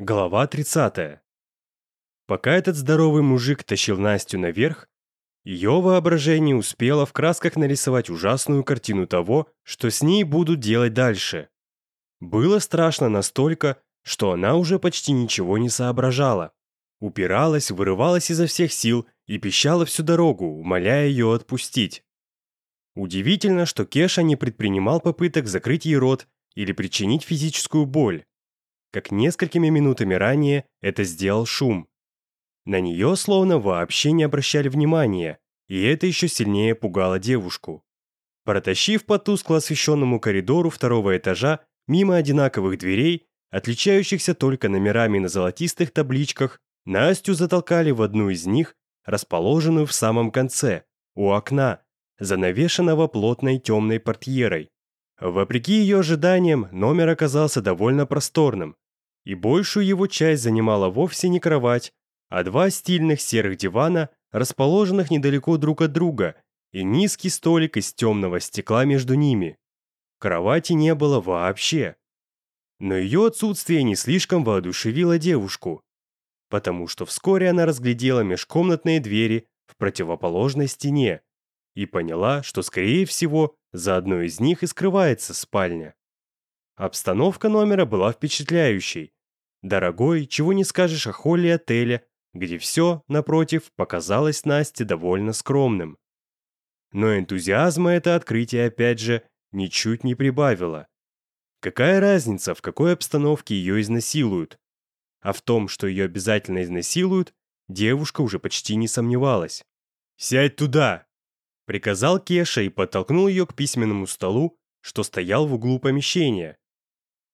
Глава 30. Пока этот здоровый мужик тащил Настю наверх, ее воображение успело в красках нарисовать ужасную картину того, что с ней будут делать дальше. Было страшно настолько, что она уже почти ничего не соображала. Упиралась, вырывалась изо всех сил и пищала всю дорогу, умоляя ее отпустить. Удивительно, что Кеша не предпринимал попыток закрыть ей рот или причинить физическую боль как несколькими минутами ранее это сделал шум. На нее словно вообще не обращали внимания, и это еще сильнее пугало девушку. Протащив по тускло освещенному коридору второго этажа мимо одинаковых дверей, отличающихся только номерами на золотистых табличках, Настю затолкали в одну из них, расположенную в самом конце, у окна, занавешенного плотной темной портьерой. Вопреки ее ожиданиям, номер оказался довольно просторным, и большую его часть занимала вовсе не кровать, а два стильных серых дивана, расположенных недалеко друг от друга, и низкий столик из темного стекла между ними. Кровати не было вообще. Но ее отсутствие не слишком воодушевило девушку, потому что вскоре она разглядела межкомнатные двери в противоположной стене и поняла, что, скорее всего, за одной из них и скрывается спальня. Обстановка номера была впечатляющей. Дорогой, чего не скажешь о холле отеля, где все, напротив, показалось Насте довольно скромным. Но энтузиазма это открытие, опять же, ничуть не прибавило. Какая разница, в какой обстановке ее изнасилуют? А в том, что ее обязательно изнасилуют, девушка уже почти не сомневалась. «Сядь туда!» — приказал Кеша и подтолкнул ее к письменному столу, что стоял в углу помещения.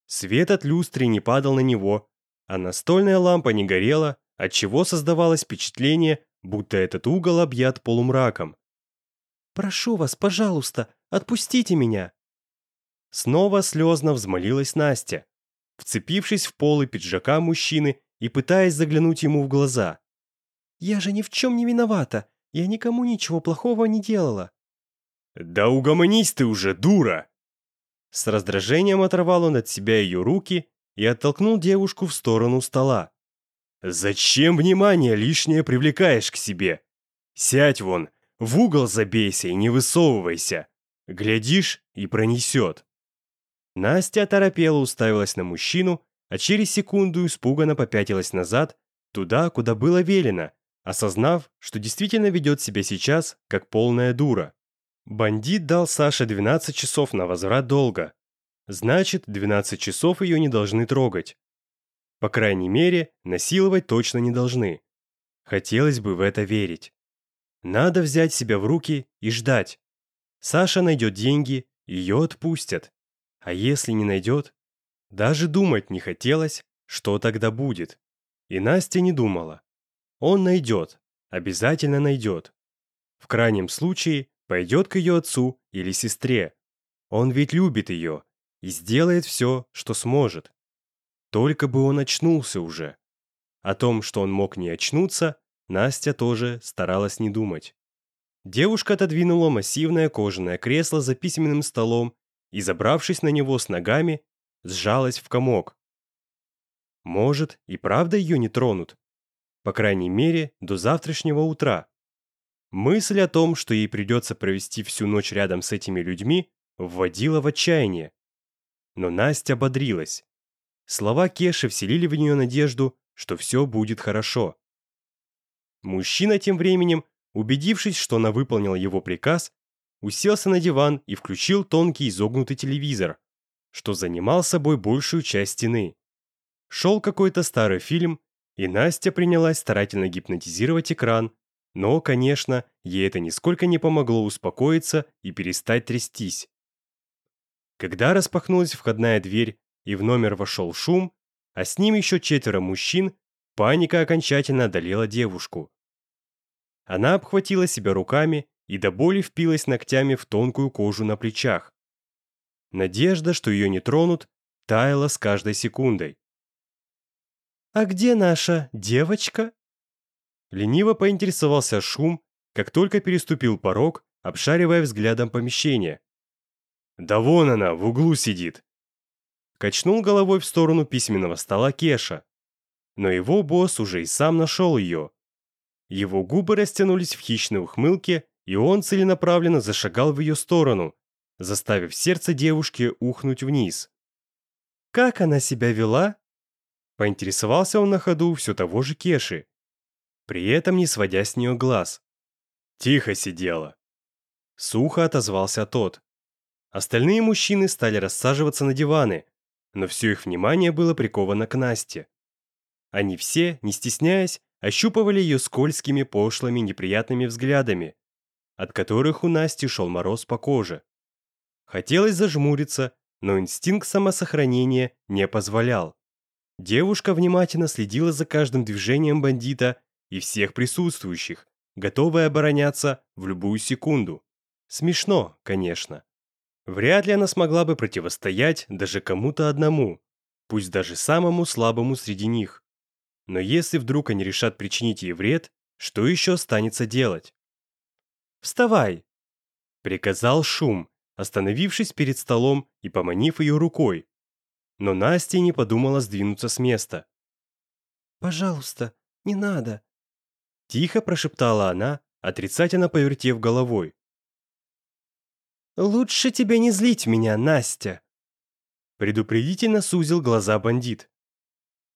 Свет от люстры не падал на него, а настольная лампа не горела, отчего создавалось впечатление, будто этот угол объят полумраком. «Прошу вас, пожалуйста, отпустите меня!» Снова слезно взмолилась Настя, вцепившись в полы пиджака мужчины и пытаясь заглянуть ему в глаза. «Я же ни в чем не виновата, я никому ничего плохого не делала». «Да угомонись ты уже, дура!» С раздражением оторвал он от себя ее руки и оттолкнул девушку в сторону стола. «Зачем внимание лишнее привлекаешь к себе? Сядь вон, в угол забейся и не высовывайся. Глядишь и пронесет». Настя торопела уставилась на мужчину, а через секунду испуганно попятилась назад, туда, куда было велено, осознав, что действительно ведет себя сейчас как полная дура. Бандит дал Саше 12 часов на возврат долга, Значит, 12 часов ее не должны трогать. По крайней мере, насиловать точно не должны. Хотелось бы в это верить. Надо взять себя в руки и ждать. Саша найдет деньги, ее отпустят. А если не найдет? Даже думать не хотелось, что тогда будет. И Настя не думала. Он найдет, обязательно найдет. В крайнем случае, пойдет к ее отцу или сестре. Он ведь любит ее и сделает все, что сможет. Только бы он очнулся уже. О том, что он мог не очнуться, Настя тоже старалась не думать. Девушка отодвинула массивное кожаное кресло за письменным столом и, забравшись на него с ногами, сжалась в комок. Может, и правда ее не тронут? По крайней мере, до завтрашнего утра. Мысль о том, что ей придется провести всю ночь рядом с этими людьми, вводила в отчаяние но Настя бодрилась. Слова Кеши вселили в нее надежду, что все будет хорошо. Мужчина тем временем, убедившись, что она выполнила его приказ, уселся на диван и включил тонкий изогнутый телевизор, что занимал собой большую часть стены. Шел какой-то старый фильм, и Настя принялась старательно гипнотизировать экран, но, конечно, ей это нисколько не помогло успокоиться и перестать трястись. Когда распахнулась входная дверь и в номер вошел шум, а с ним еще четверо мужчин, паника окончательно одолела девушку. Она обхватила себя руками и до боли впилась ногтями в тонкую кожу на плечах. Надежда, что ее не тронут, таяла с каждой секундой. «А где наша девочка?» Лениво поинтересовался шум, как только переступил порог, обшаривая взглядом помещение. Да вон она, в углу сидит!» Качнул головой в сторону письменного стола Кеша. Но его босс уже и сам нашел ее. Его губы растянулись в хищной ухмылке, и он целенаправленно зашагал в ее сторону, заставив сердце девушки ухнуть вниз. «Как она себя вела?» Поинтересовался он на ходу все того же Кеши, при этом не сводя с нее глаз. «Тихо сидела». Сухо отозвался тот. Остальные мужчины стали рассаживаться на диваны, но все их внимание было приковано к Насте. Они все, не стесняясь, ощупывали ее скользкими, пошлыми, неприятными взглядами, от которых у Насти шел мороз по коже. Хотелось зажмуриться, но инстинкт самосохранения не позволял. Девушка внимательно следила за каждым движением бандита и всех присутствующих, готовая обороняться в любую секунду. Смешно, конечно. Вряд ли она смогла бы противостоять даже кому-то одному, пусть даже самому слабому среди них. Но если вдруг они решат причинить ей вред, что еще останется делать? «Вставай!» — приказал шум, остановившись перед столом и поманив ее рукой. Но Настя не подумала сдвинуться с места. «Пожалуйста, не надо!» Тихо прошептала она, отрицательно повертев головой. Лучше тебе не злить меня, Настя!» Предупредительно сузил глаза бандит.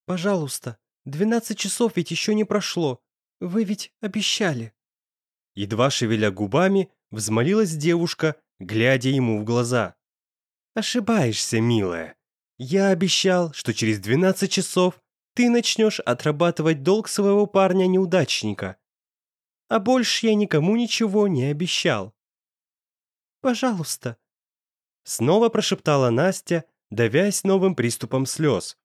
«Пожалуйста, двенадцать часов ведь еще не прошло. Вы ведь обещали!» Едва шевеля губами, взмолилась девушка, глядя ему в глаза. «Ошибаешься, милая. Я обещал, что через двенадцать часов ты начнешь отрабатывать долг своего парня-неудачника. А больше я никому ничего не обещал. Пожалуйста!» Снова прошептала Настя, давясь новым приступом слез.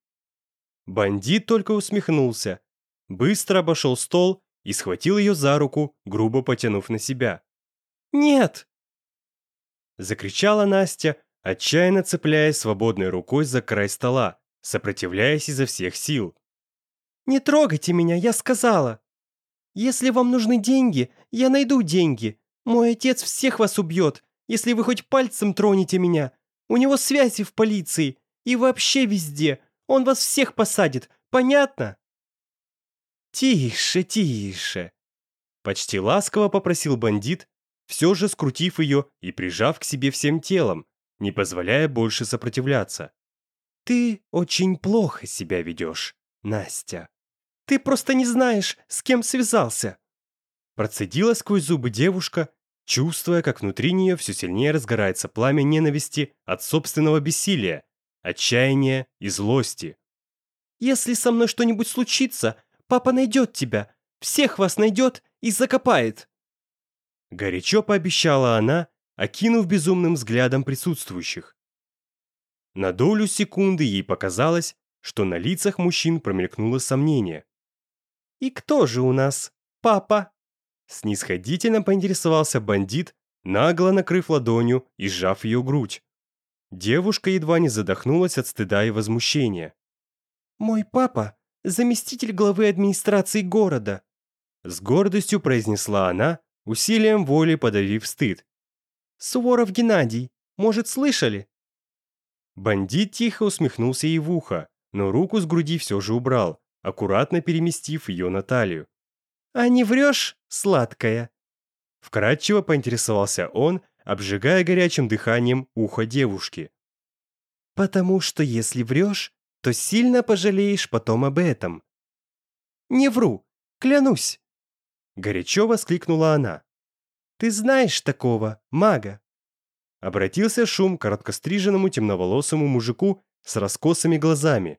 Бандит только усмехнулся, быстро обошел стол и схватил ее за руку, грубо потянув на себя. «Нет!» Закричала Настя, отчаянно цепляясь свободной рукой за край стола, сопротивляясь изо всех сил. «Не трогайте меня, я сказала! Если вам нужны деньги, я найду деньги. Мой отец всех вас убьет, если вы хоть пальцем тронете меня. У него связи в полиции и вообще везде. Он вас всех посадит, понятно?» «Тише, тише!» Почти ласково попросил бандит, все же скрутив ее и прижав к себе всем телом, не позволяя больше сопротивляться. «Ты очень плохо себя ведешь, Настя. Ты просто не знаешь, с кем связался!» Процедила сквозь зубы девушка чувствуя, как внутри нее все сильнее разгорается пламя ненависти от собственного бессилия, отчаяния и злости. «Если со мной что-нибудь случится, папа найдет тебя, всех вас найдет и закопает!» Горячо пообещала она, окинув безумным взглядом присутствующих. На долю секунды ей показалось, что на лицах мужчин промелькнуло сомнение. «И кто же у нас? Папа?» Снисходительно поинтересовался бандит, нагло накрыв ладонью и сжав ее грудь. Девушка едва не задохнулась от стыда и возмущения. «Мой папа – заместитель главы администрации города», – с гордостью произнесла она, усилием воли подавив стыд. «Суворов Геннадий, может, слышали?» Бандит тихо усмехнулся ей в ухо, но руку с груди все же убрал, аккуратно переместив ее на талию. «А не врешь, сладкая!» Вкратчиво поинтересовался он, обжигая горячим дыханием ухо девушки. «Потому что если врешь, то сильно пожалеешь потом об этом». «Не вру, клянусь!» Горячо воскликнула она. «Ты знаешь такого, мага!» Обратился шум к короткостриженному темноволосому мужику с раскосыми глазами,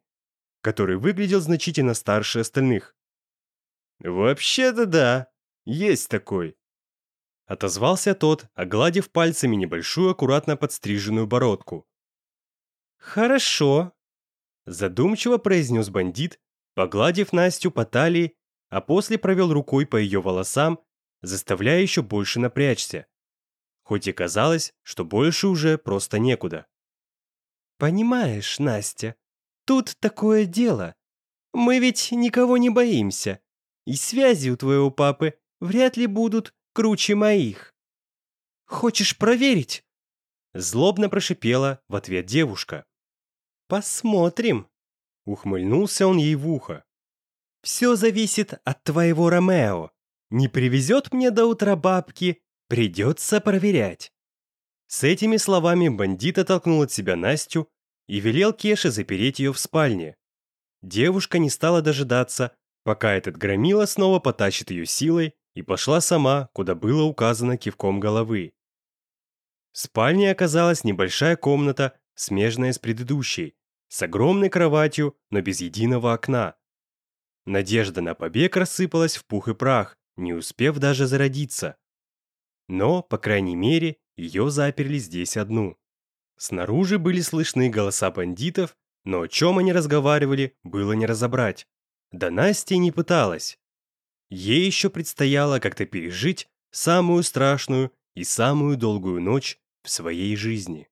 который выглядел значительно старше остальных. «Вообще то да, есть такой». Отозвался тот, огладив пальцами небольшую аккуратно подстриженную бородку. «Хорошо», – задумчиво произнес бандит, погладив Настю по талии, а после провел рукой по ее волосам, заставляя еще больше напрячься. Хоть и казалось, что больше уже просто некуда. «Понимаешь, Настя, тут такое дело. Мы ведь никого не боимся. И связи у твоего папы вряд ли будут круче моих. Хочешь проверить?» Злобно прошипела в ответ девушка. «Посмотрим!» Ухмыльнулся он ей в ухо. «Все зависит от твоего Ромео. Не привезет мне до утра бабки, придется проверять». С этими словами бандит оттолкнул от себя Настю и велел Кеше запереть ее в спальне. Девушка не стала дожидаться, пока этот громила снова потащит ее силой и пошла сама, куда было указано кивком головы. В спальне оказалась небольшая комната, смежная с предыдущей, с огромной кроватью, но без единого окна. Надежда на побег рассыпалась в пух и прах, не успев даже зародиться. Но, по крайней мере, ее заперли здесь одну. Снаружи были слышны голоса бандитов, но о чем они разговаривали, было не разобрать. Да Насти не пыталась. Ей еще предстояло как-то пережить самую страшную и самую долгую ночь в своей жизни.